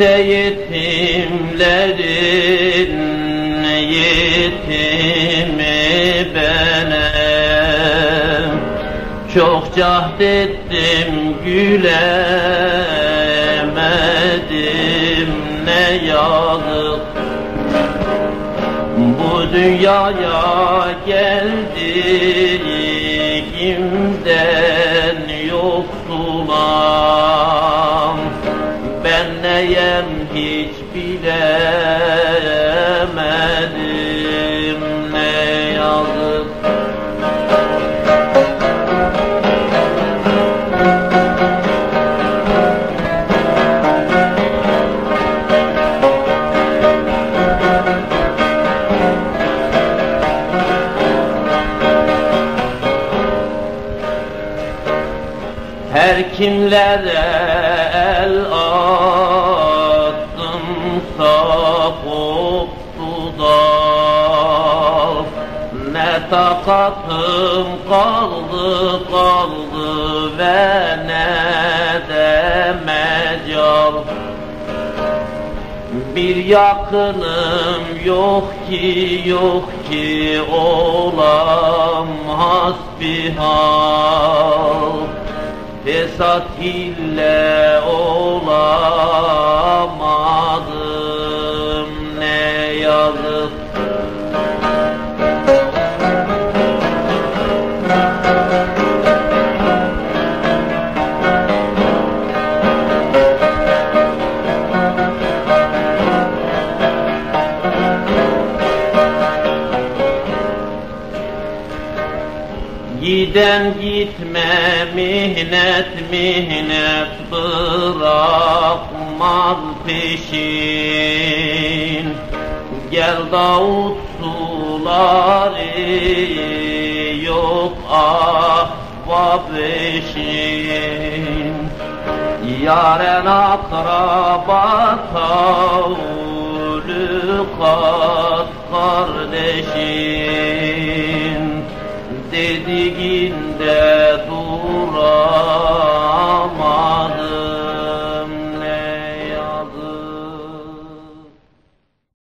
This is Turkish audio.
İşte yetimlerin yetimi benim. Çok cahdettim gülemedim. Ne yazık Bu dünyaya geldiğimden bilemedim ne yazık. Her kimlere el attımsa koptu dal Ne takatım kaldı kaldı ve ne de mecal. Bir yakınım yok ki yok ki olam hasbihal Fesat ile olamadım Giden gitme mihnet mihnet bırakmaz peşin. Gel Davut suları yok ahbab eşin Yaren akraba tavlukat kardeşin dediğinde durar